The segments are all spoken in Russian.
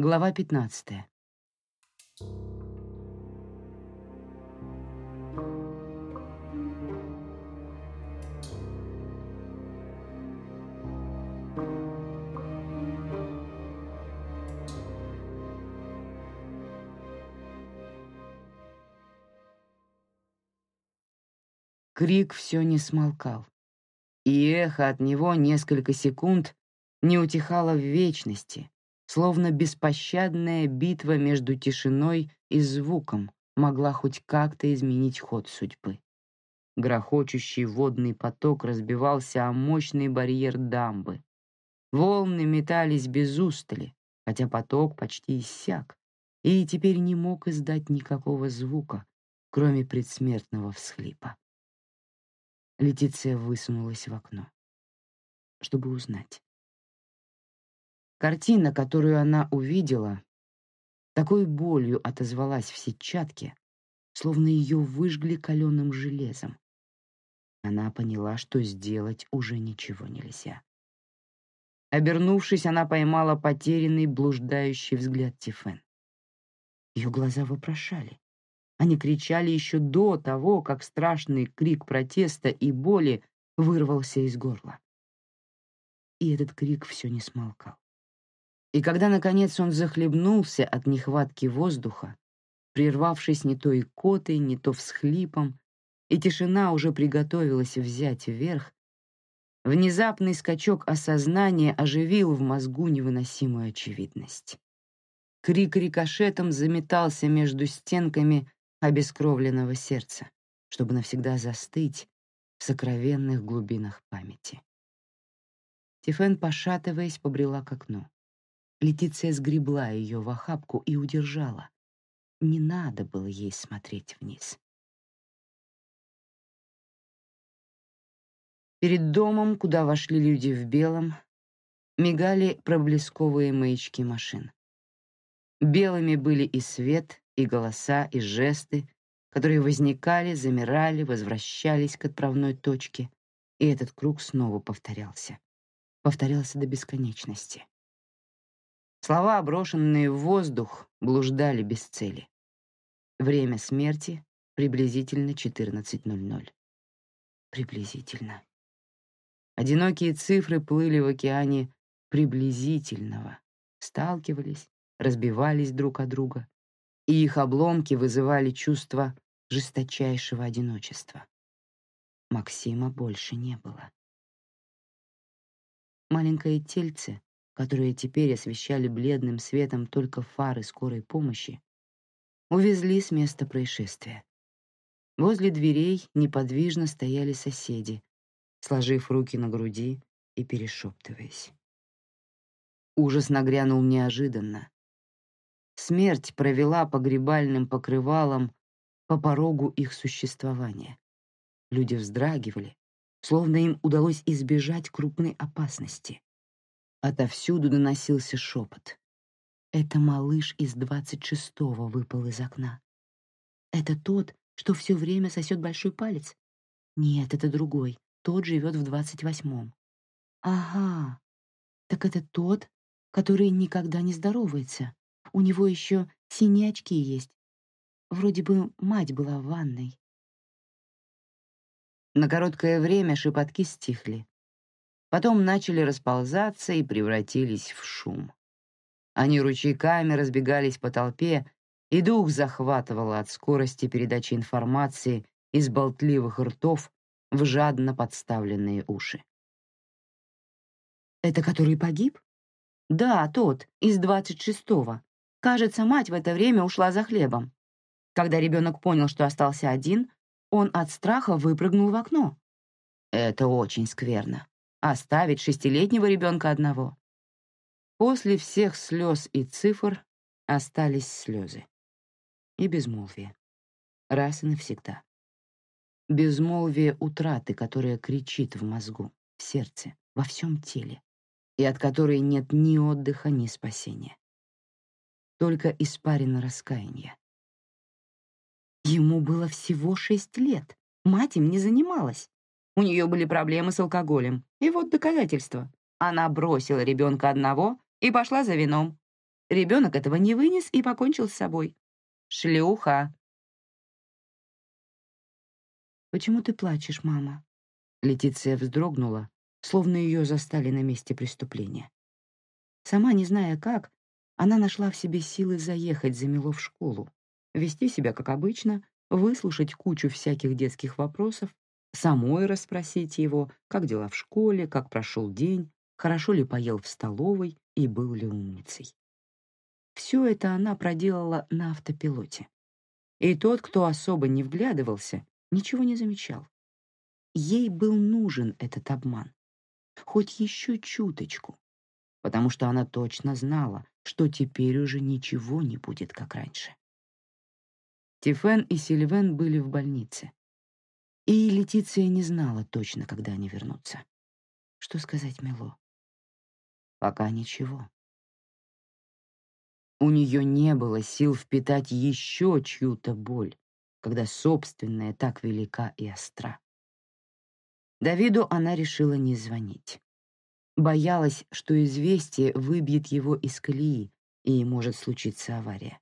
Глава 15. Крик все не смолкал, и эхо от него несколько секунд не утихало в вечности, словно беспощадная битва между тишиной и звуком могла хоть как-то изменить ход судьбы. Грохочущий водный поток разбивался о мощный барьер дамбы. Волны метались без устали, хотя поток почти иссяк, и теперь не мог издать никакого звука, кроме предсмертного всхлипа. Летиция высунулась в окно, чтобы узнать. Картина, которую она увидела, такой болью отозвалась в сетчатке, словно ее выжгли каленым железом. Она поняла, что сделать уже ничего нельзя. Обернувшись, она поймала потерянный, блуждающий взгляд Тифен. Ее глаза вопрошали. Они кричали еще до того, как страшный крик протеста и боли вырвался из горла. И этот крик все не смолкал. И когда, наконец, он захлебнулся от нехватки воздуха, прервавшись не то икотой, не то всхлипом, и тишина уже приготовилась взять вверх, внезапный скачок осознания оживил в мозгу невыносимую очевидность. Крик рикошетом заметался между стенками обескровленного сердца, чтобы навсегда застыть в сокровенных глубинах памяти. Тифен, пошатываясь, побрела к окну. Летиция сгребла ее в охапку и удержала. Не надо было ей смотреть вниз. Перед домом, куда вошли люди в белом, мигали проблесковые маячки машин. Белыми были и свет, и голоса, и жесты, которые возникали, замирали, возвращались к отправной точке, и этот круг снова повторялся. Повторялся до бесконечности. Слова, брошенные в воздух, блуждали без цели. Время смерти приблизительно 14.00. Приблизительно. Одинокие цифры плыли в океане приблизительного, сталкивались, разбивались друг о друга, и их обломки вызывали чувство жесточайшего одиночества. Максима больше не было. Маленькое тельце, которое теперь освещали бледным светом только фары скорой помощи, увезли с места происшествия. Возле дверей неподвижно стояли соседи, сложив руки на груди и перешептываясь. Ужас нагрянул неожиданно, Смерть провела погребальным покрывалом по порогу их существования. Люди вздрагивали, словно им удалось избежать крупной опасности. Отовсюду доносился шепот. Это малыш из двадцать шестого выпал из окна. Это тот, что все время сосет большой палец? Нет, это другой. Тот живет в двадцать восьмом. Ага, так это тот, который никогда не здоровается. У него еще синие очки есть. Вроде бы мать была в ванной. На короткое время шепотки стихли. Потом начали расползаться и превратились в шум. Они ручейками разбегались по толпе, и дух захватывало от скорости передачи информации из болтливых ртов в жадно подставленные уши. «Это который погиб?» «Да, тот, из двадцать шестого. Кажется, мать в это время ушла за хлебом. Когда ребенок понял, что остался один, он от страха выпрыгнул в окно. Это очень скверно. Оставить шестилетнего ребенка одного. После всех слез и цифр остались слезы. И безмолвие. Раз и навсегда. Безмолвие утраты, которая кричит в мозгу, в сердце, во всем теле, и от которой нет ни отдыха, ни спасения только испарено раскаяния. Ему было всего шесть лет. Мать им не занималась. У нее были проблемы с алкоголем. И вот доказательство. Она бросила ребенка одного и пошла за вином. Ребенок этого не вынес и покончил с собой. Шлюха. «Почему ты плачешь, мама?» Летиция вздрогнула, словно ее застали на месте преступления. Сама не зная как, она нашла в себе силы заехать за Мило в школу, вести себя как обычно, выслушать кучу всяких детских вопросов, самой расспросить его, как дела в школе, как прошел день, хорошо ли поел в столовой и был ли умницей. Все это она проделала на автопилоте. И тот, кто особо не вглядывался, ничего не замечал. Ей был нужен этот обман. Хоть еще чуточку. Потому что она точно знала, что теперь уже ничего не будет, как раньше. Тифен и Сильвен были в больнице. И Летиция не знала точно, когда они вернутся. Что сказать Мило? Пока ничего. У нее не было сил впитать еще чью-то боль, когда собственная так велика и остра. Давиду она решила не звонить. Боялась, что известие выбьет его из колеи, и может случиться авария.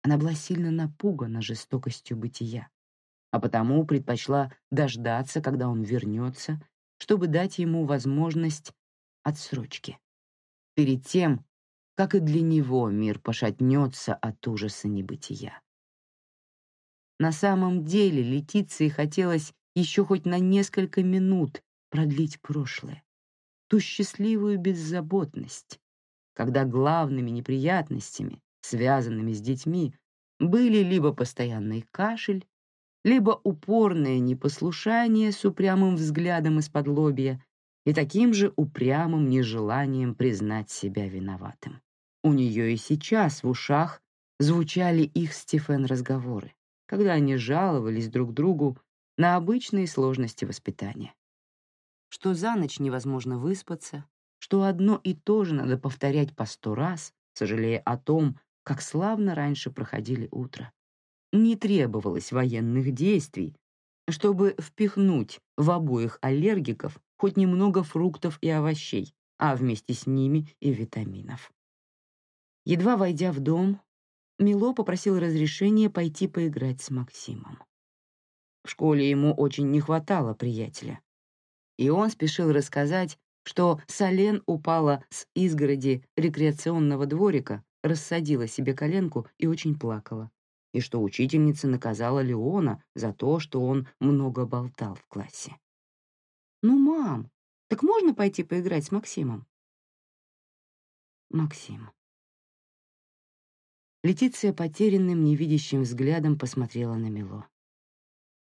Она была сильно напугана жестокостью бытия, а потому предпочла дождаться, когда он вернется, чтобы дать ему возможность отсрочки. Перед тем, как и для него мир пошатнется от ужаса небытия. На самом деле Летиции хотелось еще хоть на несколько минут продлить прошлое, ту счастливую беззаботность, когда главными неприятностями, связанными с детьми, были либо постоянный кашель, либо упорное непослушание с упрямым взглядом из-под лобья и таким же упрямым нежеланием признать себя виноватым. У нее и сейчас в ушах звучали их Стефен разговоры, когда они жаловались друг другу на обычные сложности воспитания. Что за ночь невозможно выспаться, что одно и то же надо повторять по сто раз, сожалея о том, как славно раньше проходили утро. Не требовалось военных действий, чтобы впихнуть в обоих аллергиков хоть немного фруктов и овощей, а вместе с ними и витаминов. Едва войдя в дом, Мило попросил разрешения пойти поиграть с Максимом. В школе ему очень не хватало приятеля. И он спешил рассказать, что Солен упала с изгороди рекреационного дворика, рассадила себе коленку и очень плакала, и что учительница наказала Леона за то, что он много болтал в классе. «Ну, мам, так можно пойти поиграть с Максимом?» Максим. Летиция потерянным, невидящим взглядом посмотрела на Мило.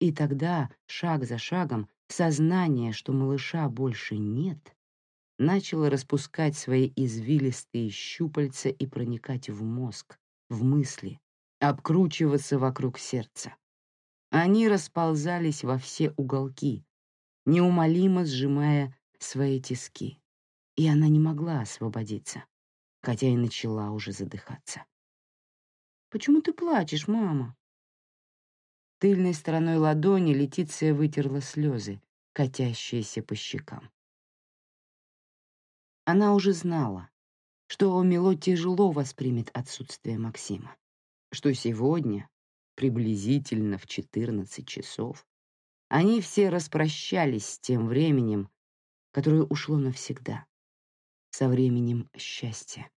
И тогда, шаг за шагом, сознание, что малыша больше нет, начало распускать свои извилистые щупальца и проникать в мозг, в мысли, обкручиваться вокруг сердца. Они расползались во все уголки, неумолимо сжимая свои тиски, и она не могла освободиться, хотя и начала уже задыхаться. Почему ты плачешь, мама?» Тыльной стороной ладони Летиция вытерла слезы, катящиеся по щекам. Она уже знала, что Мило тяжело воспримет отсутствие Максима, что сегодня, приблизительно в 14 часов, они все распрощались с тем временем, которое ушло навсегда, со временем счастья.